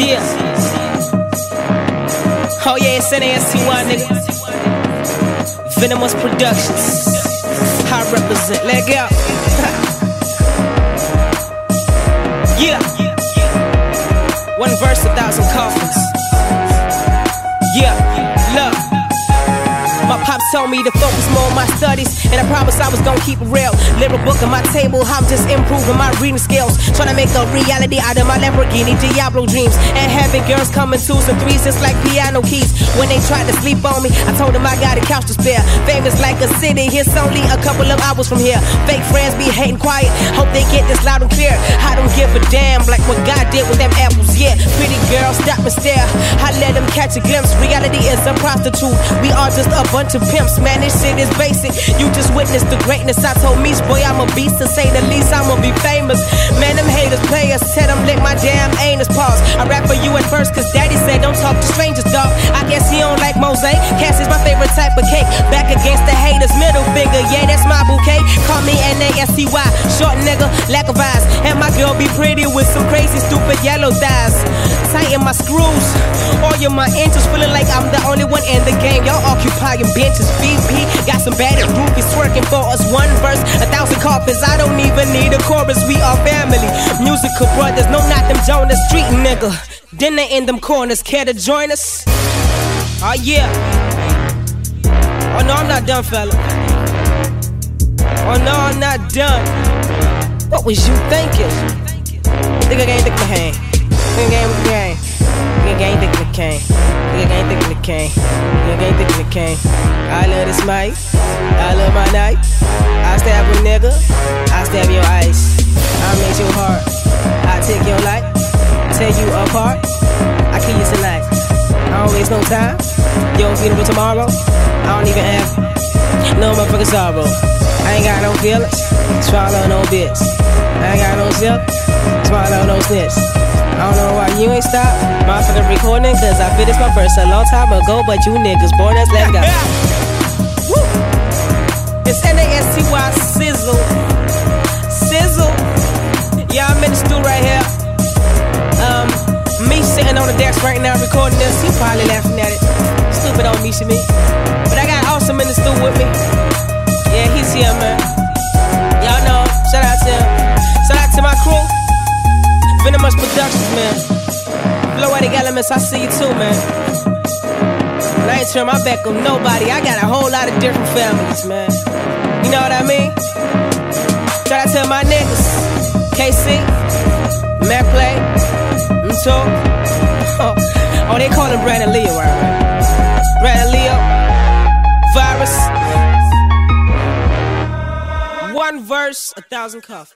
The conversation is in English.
Yeah. Oh yeah, it's NASTY, nigga. Venomous Productions. I represent. Let go. yeah. One verse, a thousand coffins. Me to focus more on my studies, and I promised I was gonna keep it real. Little book on my table, I'm just improving my reading skills. Trying to make a reality out of my Lamborghini Diablo dreams. And having girls come in twos and threes just like piano keys. When they tried to sleep on me, I told them I got a couch to spare. Famous like a city, it's only a couple of hours from here. Fake friends be hating quiet, hope they get this loud and clear. I don't give a damn like what God did with them apples, yeah. Pretty girls stop and stare. I let them catch a glimpse. Reality is a prostitute. We are just a bunch of pimps, man. This shit is basic. You just witnessed the greatness. I told me, boy, I'm a beast to say the least. I'ma be famous. Man, them haters players. Tell them lick my damn anus pause. I rap for you at first, cause daddy said don't talk to strangers, dog. I guess he don't like mosaic. Cassie's my favorite type of cake. Back against the haters, middle finger. Yeah, that's my bouquet. Call me N-A-S-T-Y. Short nigga, lack of eyes. Girl be pretty with some crazy, stupid yellow thighs. Tighten my screws. All your my inches feeling like I'm the only one in the game. Y'all occupying benches. VP got some bad groupies twerking for us. One verse, a thousand coffins. I don't even need a chorus. We are family. Musical brothers. No, not them Jonas Street nigga. Dinner in them corners. Care to join us? Oh yeah. Oh no, I'm not done, fella. Oh no, I'm not done. What was you thinking? Nigga thinking the hang. Nigga the gang. Nigga thinking the cane. Nigga thinking the cane. Nigga thinking the cane. I love this mic. I love my night. I stab a nigga. I stab your ice. I make your heart. I take your life. Tear you apart. I kill you tonight. I don't waste no time. You don't it tomorrow. I don't even have no motherfucking sorrow. I ain't got no feelings. Swallow no bits. I ain't got no zip. Swallow no snitch. I don't know why you ain't stop. Motherfucker recording, cause I finished my verse a long time ago, but you niggas born as let's go. Woo. It's N-A-S-T-Y Sizzle. Sizzle. Yeah, I'm in the stool right here. Um, me sitting on the desk right now recording this. He probably laughing at it. Stupid on me, me. But I the stool with me. Yeah, he's here, man. Y'all know. Shout out to him. Shout out to my crew. Venomous Productions, man. Floetic Elements, I see you too, man. And I ain't turn my back on nobody. I got a whole lot of different families, man. You know what I mean? Shout out to my niggas. KC, Matt Play, Mto. Oh, oh, they call him Brandon Lee right? One verse, a thousand cuff.